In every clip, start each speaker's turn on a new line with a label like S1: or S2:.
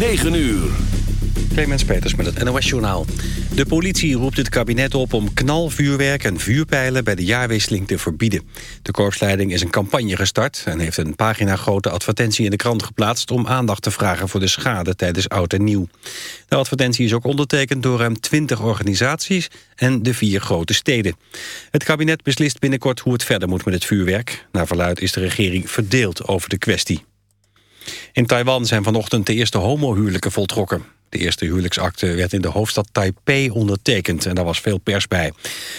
S1: 9 uur.
S2: Clemens Peters met het NOS-journaal. De politie roept het kabinet op om knalvuurwerk en vuurpijlen... bij de jaarwisseling te verbieden. De korpsleiding is een campagne gestart... en heeft een pagina-grote advertentie in de krant geplaatst... om aandacht te vragen voor de schade tijdens Oud en Nieuw. De advertentie is ook ondertekend door ruim 20 organisaties... en de vier grote steden. Het kabinet beslist binnenkort hoe het verder moet met het vuurwerk. Naar verluid is de regering verdeeld over de kwestie. In Taiwan zijn vanochtend de eerste homohuwelijken voltrokken. De eerste huwelijksakte werd in de hoofdstad Taipei ondertekend en daar was veel pers bij.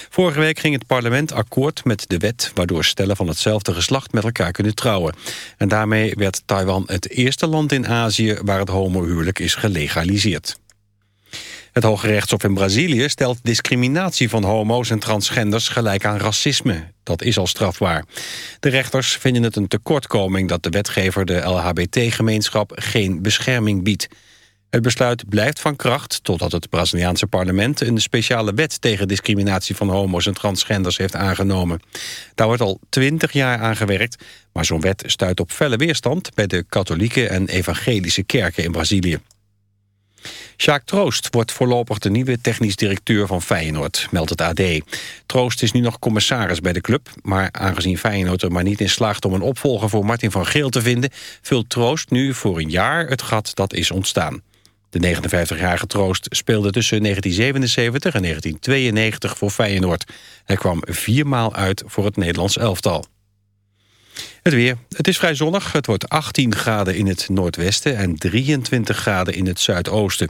S2: Vorige week ging het parlement akkoord met de wet waardoor stellen van hetzelfde geslacht met elkaar kunnen trouwen. En daarmee werd Taiwan het eerste land in Azië waar het homohuwelijk is gelegaliseerd. Het Hoge Rechtshof in Brazilië stelt discriminatie van homo's en transgenders gelijk aan racisme. Dat is al strafbaar. De rechters vinden het een tekortkoming dat de wetgever de LHBT-gemeenschap geen bescherming biedt. Het besluit blijft van kracht totdat het Braziliaanse parlement een speciale wet tegen discriminatie van homo's en transgenders heeft aangenomen. Daar wordt al twintig jaar aan gewerkt, maar zo'n wet stuit op felle weerstand bij de katholieke en evangelische kerken in Brazilië. Sjaak Troost wordt voorlopig de nieuwe technisch directeur van Feyenoord, meldt het AD. Troost is nu nog commissaris bij de club, maar aangezien Feyenoord er maar niet in slaagt om een opvolger voor Martin van Geel te vinden, vult Troost nu voor een jaar het gat dat is ontstaan. De 59-jarige Troost speelde tussen 1977 en 1992 voor Feyenoord. Hij kwam viermaal uit voor het Nederlands elftal. Het weer. Het is vrij zonnig. Het wordt 18 graden in het noordwesten en 23 graden in het zuidoosten.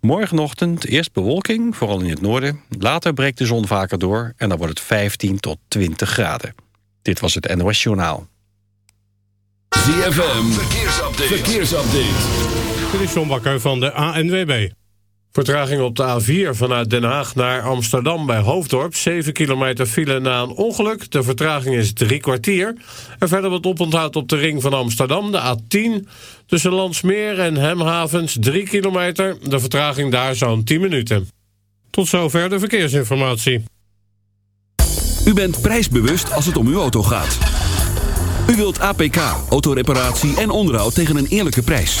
S2: Morgenochtend eerst bewolking, vooral in het noorden. Later breekt de zon vaker door en dan wordt het 15 tot 20 graden. Dit was het NOS Journaal.
S1: ZFM. Verkeersupdate. Verkeersupdate.
S3: Dit is John Bakker van de ANWB. Vertraging op de A4 vanuit Den Haag naar Amsterdam bij Hoofddorp. 7 kilometer file na een ongeluk. De vertraging is drie kwartier. En verder wat oponthoud op de ring van Amsterdam, de A10. Tussen Landsmeer en Hemhavens 3 kilometer. De vertraging daar zo'n 10 minuten. Tot zover de verkeersinformatie.
S1: U bent prijsbewust als het om uw auto gaat. U wilt APK, autoreparatie en onderhoud tegen een eerlijke prijs.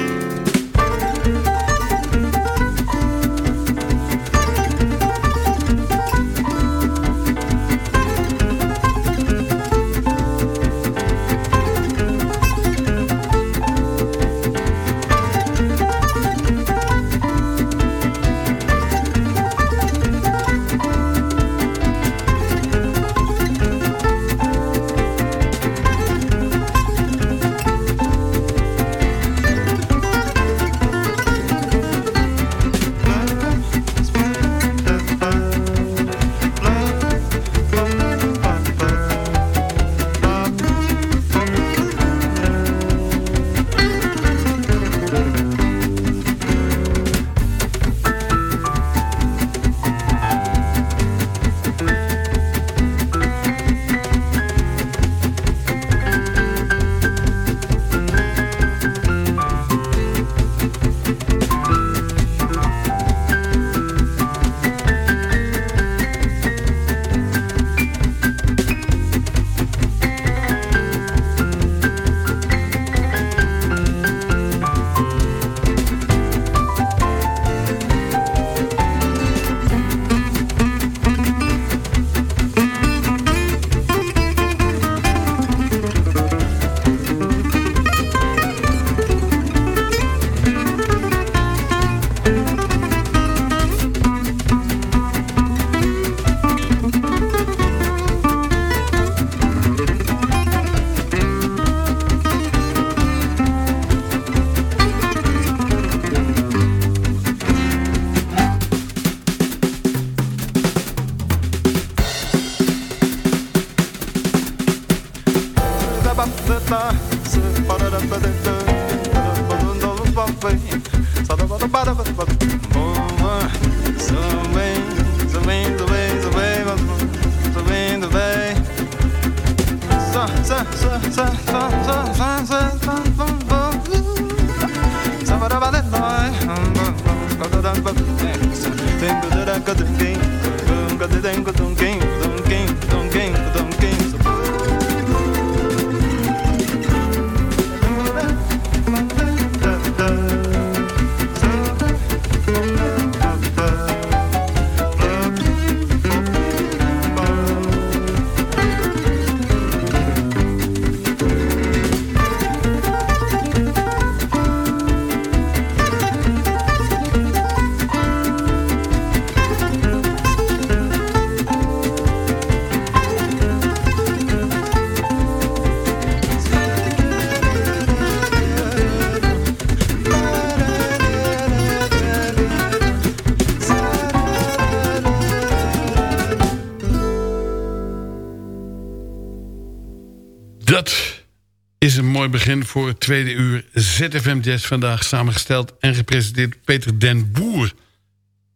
S4: Mooi begin voor het tweede uur ZFM Jazz. Vandaag samengesteld en gepresenteerd Peter den Boer.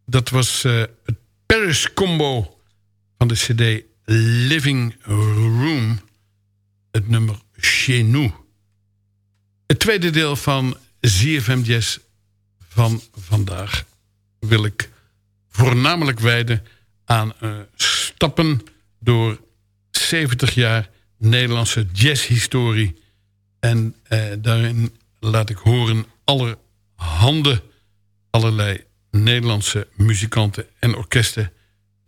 S4: Dat was uh, het Paris Combo van de cd Living Room. Het nummer Chez Nous. Het tweede deel van ZFM Jazz van vandaag wil ik voornamelijk wijden aan uh, stappen door 70 jaar Nederlandse jazzhistorie en eh, daarin laat ik horen allerhande, allerlei Nederlandse muzikanten en orkesten...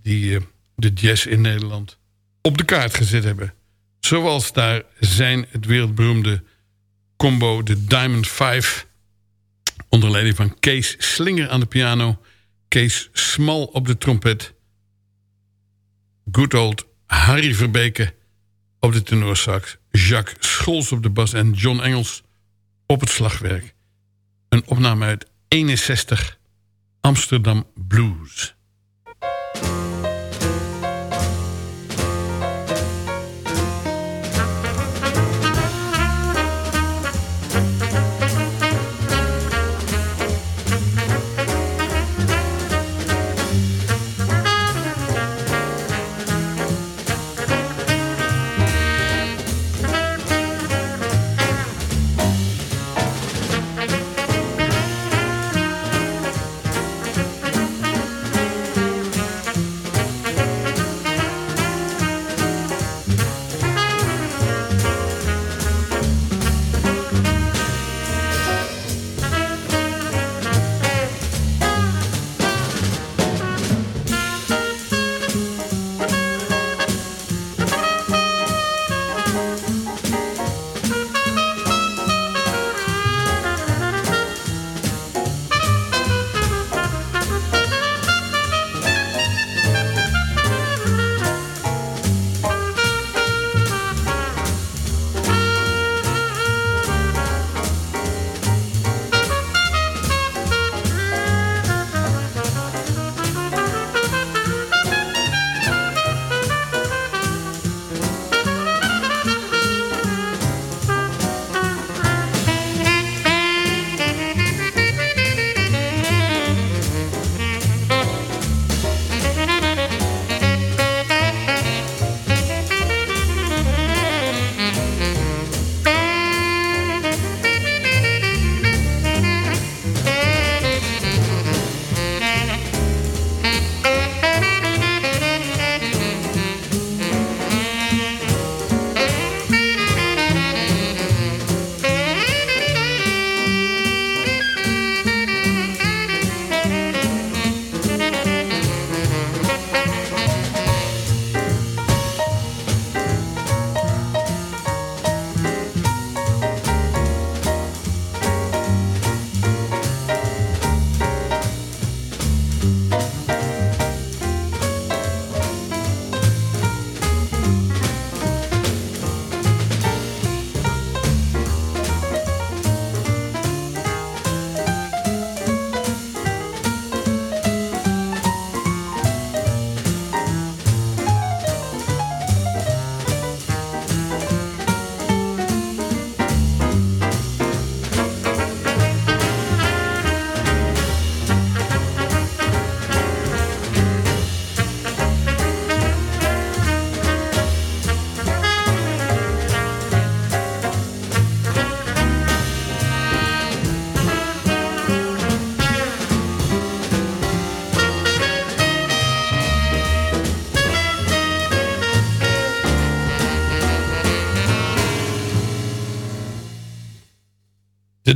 S4: die eh, de jazz in Nederland op de kaart gezet hebben. Zoals daar zijn het wereldberoemde combo de Diamond Five... onder leiding van Kees Slinger aan de piano... Kees Smal op de trompet... good old Harry Verbeke op de tenorsax... Jacques Scholz op de bas en John Engels op het slagwerk. Een opname uit 61 Amsterdam Blues.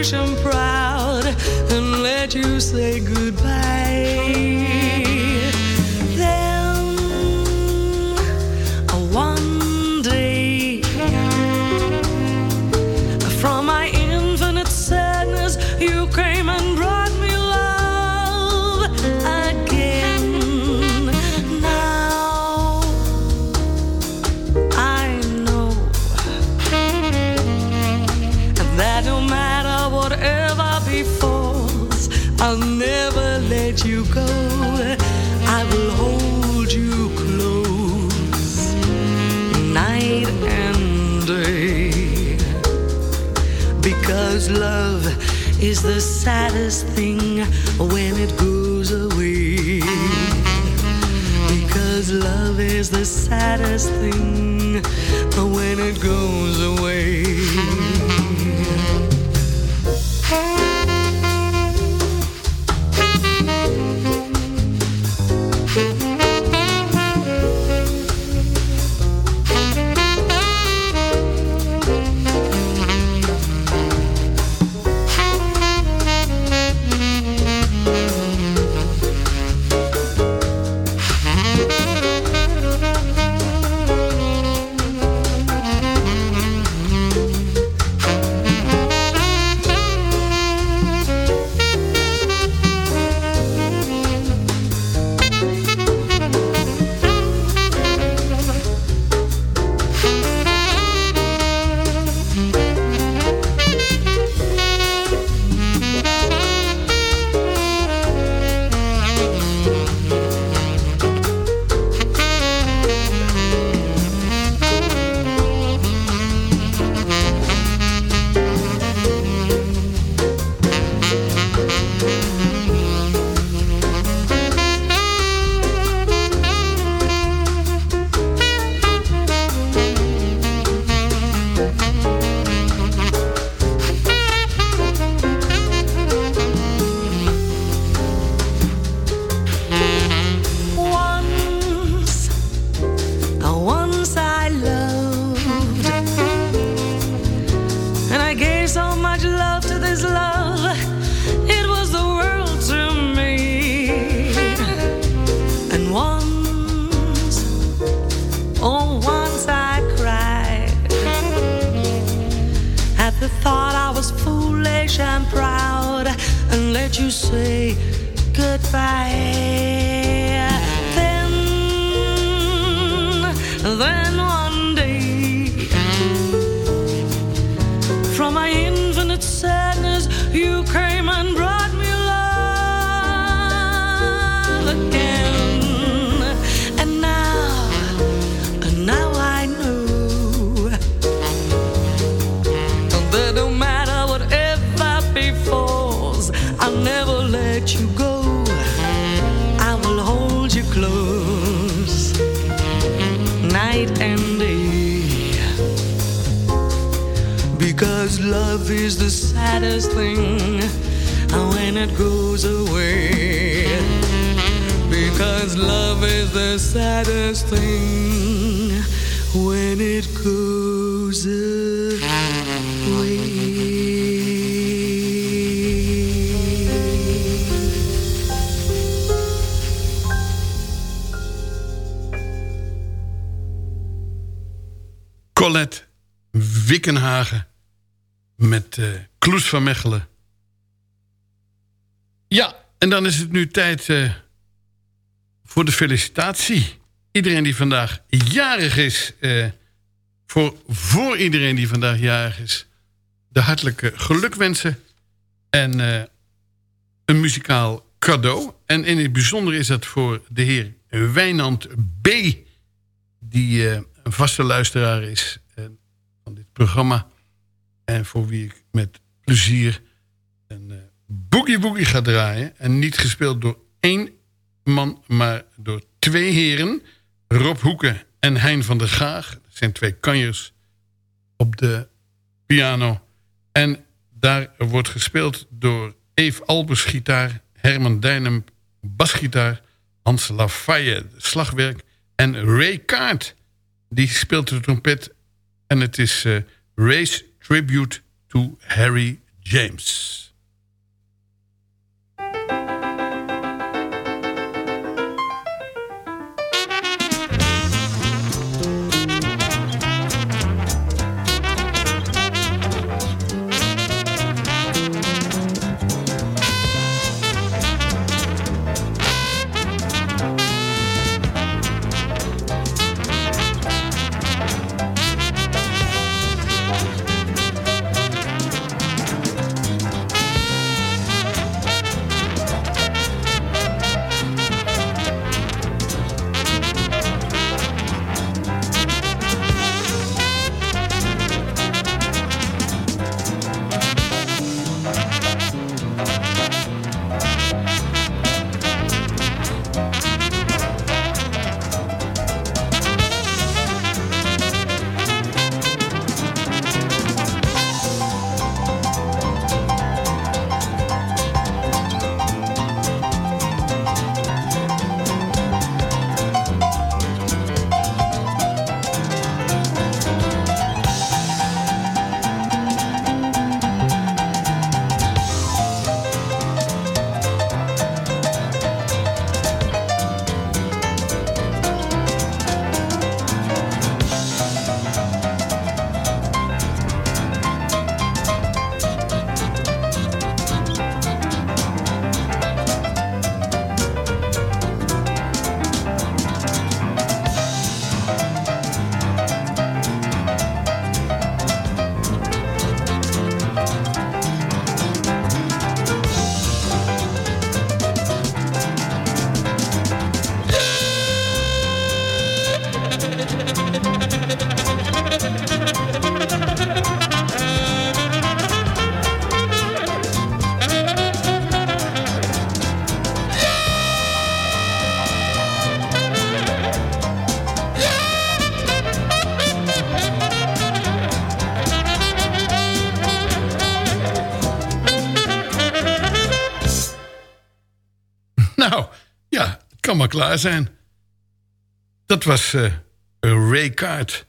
S5: Foolish and proud and let you say goodbye. Saddest thing when it goes away. Because love is the saddest thing when it goes away.
S4: En dan is het nu tijd uh, voor de felicitatie. Iedereen die vandaag jarig is, uh, voor, voor iedereen die vandaag jarig is, de hartelijke gelukwensen en een muzikaal cadeau. En in het bijzonder is dat voor de heer Wijnand B., die een vaste luisteraar is van dit programma. En voor wie ik met plezier uh, boogie boogie ga draaien. En niet gespeeld door één man, maar door twee heren. Rob Hoeken en Hein van der Gaag. Dat zijn twee kanjers op de piano. En daar wordt gespeeld door Eve Albers gitaar... Herman Dijnem basgitaar... Hans Lafaye slagwerk... en Ray Kaart die speelt de trompet. En het is uh, Race Tribute to Harry James. Maar klaar zijn. Dat was uh, Ray Card.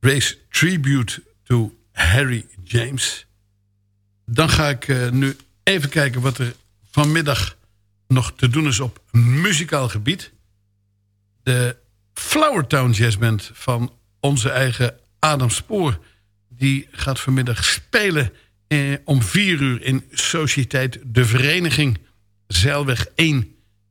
S4: Ray's Tribute to Harry James. Dan ga ik uh, nu even kijken wat er vanmiddag nog te doen is op muzikaal gebied. De Flowertown Jazz Band van onze eigen Adam Spoor... die gaat vanmiddag spelen eh, om vier uur in Sociëteit De Vereniging... Zeilweg 1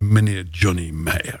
S4: meneer Johnny Meyer.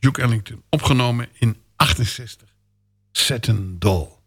S4: Duke Ellington. Opgenomen in 68. Satin Doll.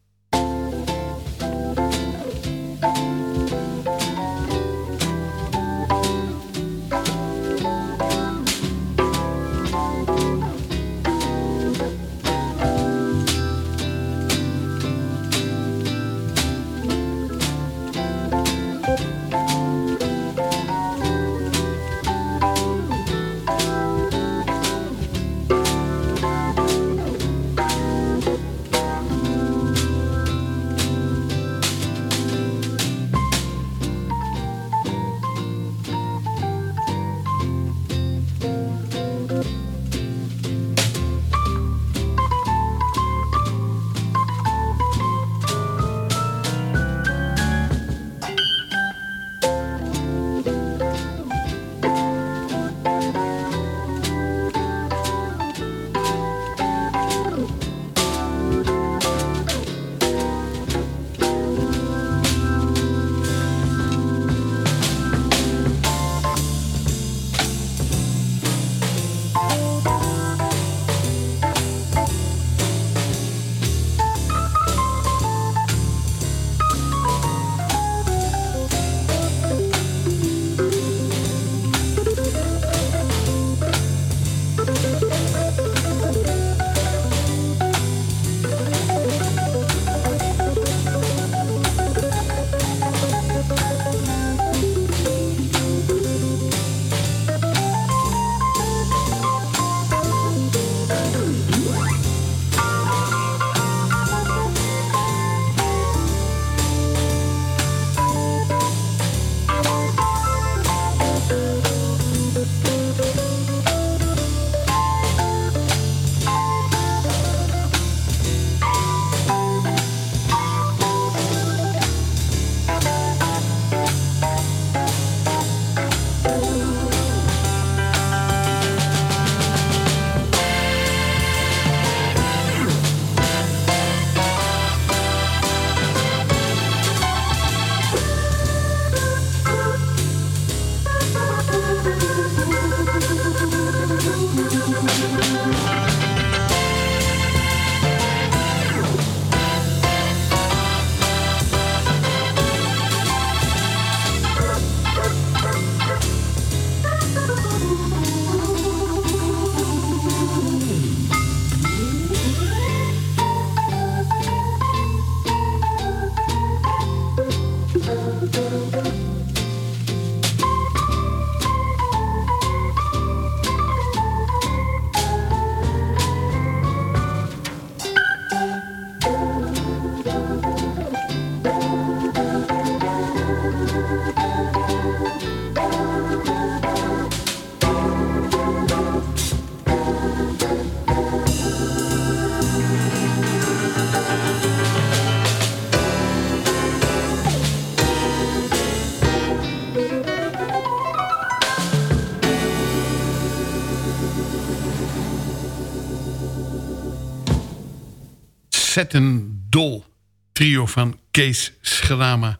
S4: Zetten Dol. Trio van Kees Schrama.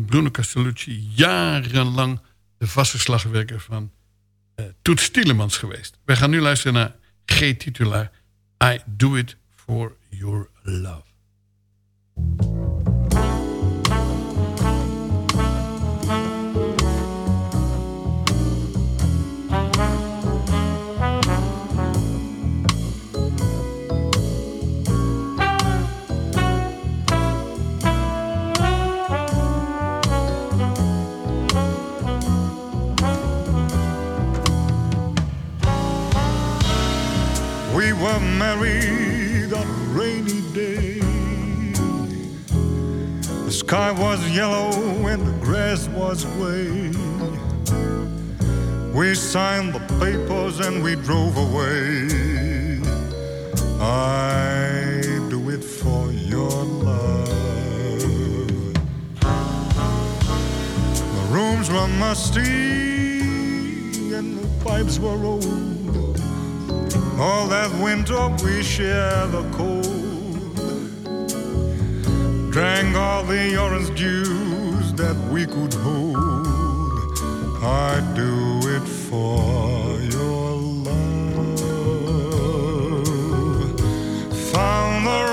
S4: Bruno Castellucci jarenlang de vaste slagwerker van uh, Toet Tielemans geweest. We gaan nu luisteren naar G-titulaar I Do It For Your Love.
S6: Were married on a rainy day. The sky was yellow and the grass was gray. We signed the papers and we drove away. I do it for your love. The rooms were musty and the pipes were old. All that winter we shared the cold. Drank all the orange juice that we could hold. I'd do it for your love. Found the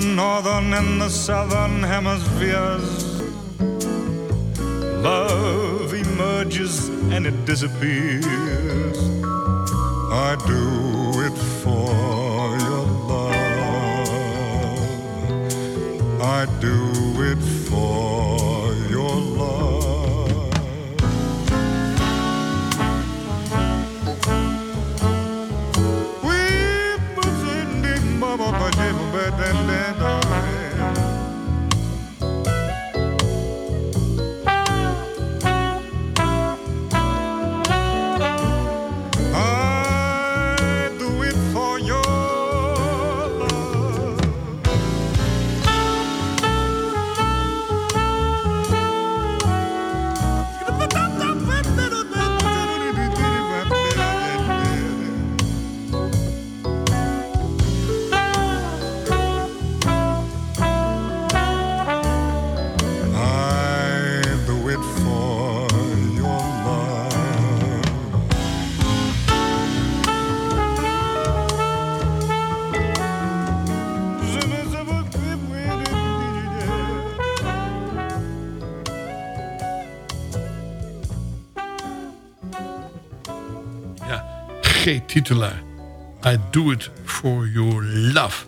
S6: the northern and the southern hemispheres. Love emerges and it disappears. I do it for your love. I do
S4: Ja, G-titulaar. I do it for your love.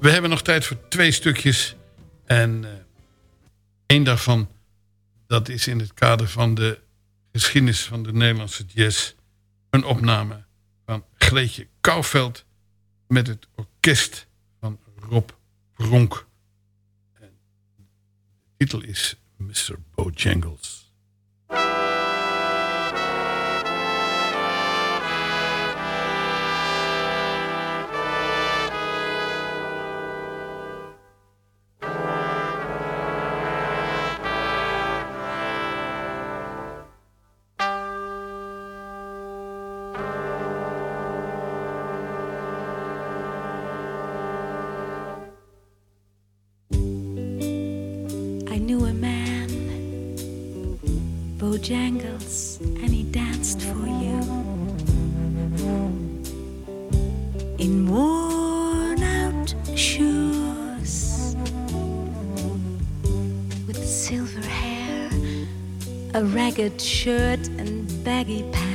S4: We hebben nog tijd voor twee stukjes. En eh één daarvan, dat is in het kader van de geschiedenis van de Nederlandse jazz... een opname van Greetje Kouwveld... met het orkest van Rob Bronk. En de titel is Mr. Bojangles.
S7: Shirt, and baggy pants.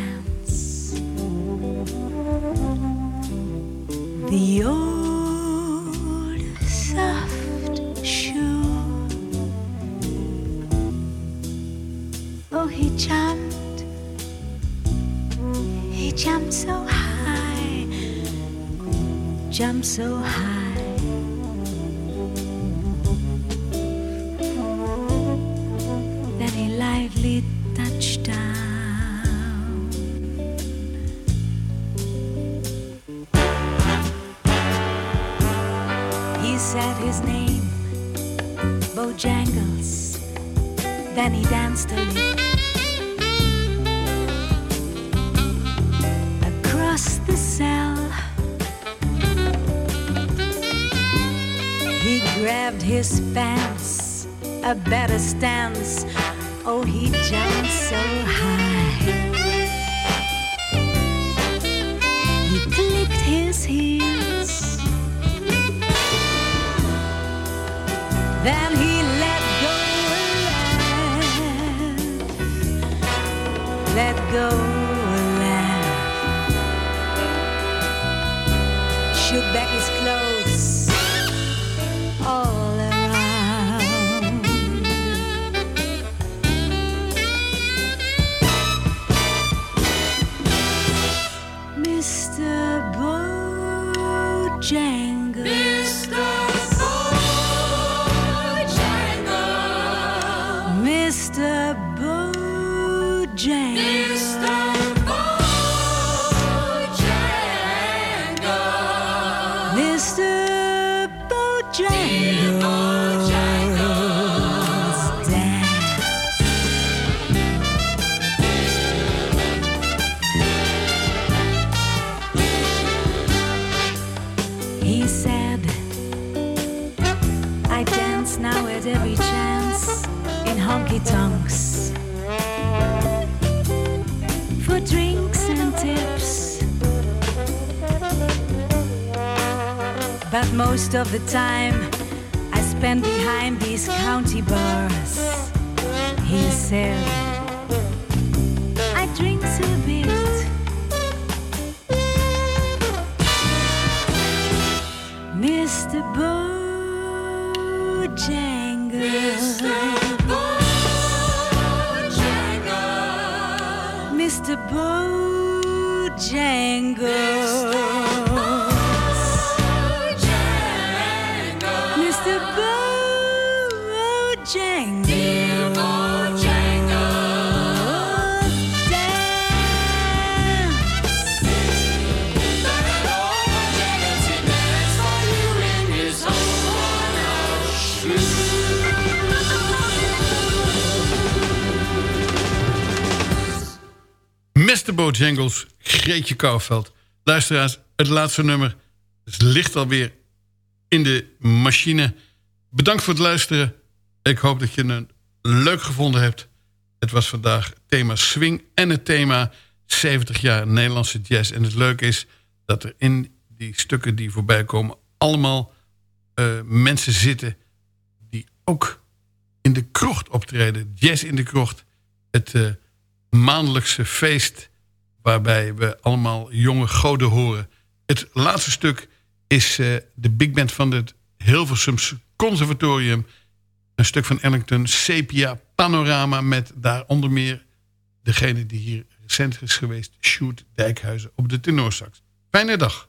S7: Cell. He grabbed his pants, a better stance. Oh, he jumped so high. He clicked his heels. Then he let go. Let go most of the time I spend behind these county bars. He said, I drink a bit. Mr. Bojangles. Mr. Bojangles. Mr.
S4: Mr. Bojangles, Greetje Kouwveld. Luisteraars, het laatste nummer ligt alweer in de machine. Bedankt voor het luisteren. Ik hoop dat je het leuk gevonden hebt. Het was vandaag thema swing en het thema 70 jaar Nederlandse jazz. En het leuke is dat er in die stukken die voorbij komen... allemaal eh, mensen zitten die ook in de krocht optreden. Jazz in de krocht. Het eh, maandelijkse feest waarbij we allemaal jonge goden horen. Het laatste stuk is eh, de big band van het Hilversums Conservatorium. Een stuk van Ellington, Sepia Panorama... met daar onder meer degene die hier recent is geweest... Sjoerd Dijkhuizen op de tenorsax. Fijne dag.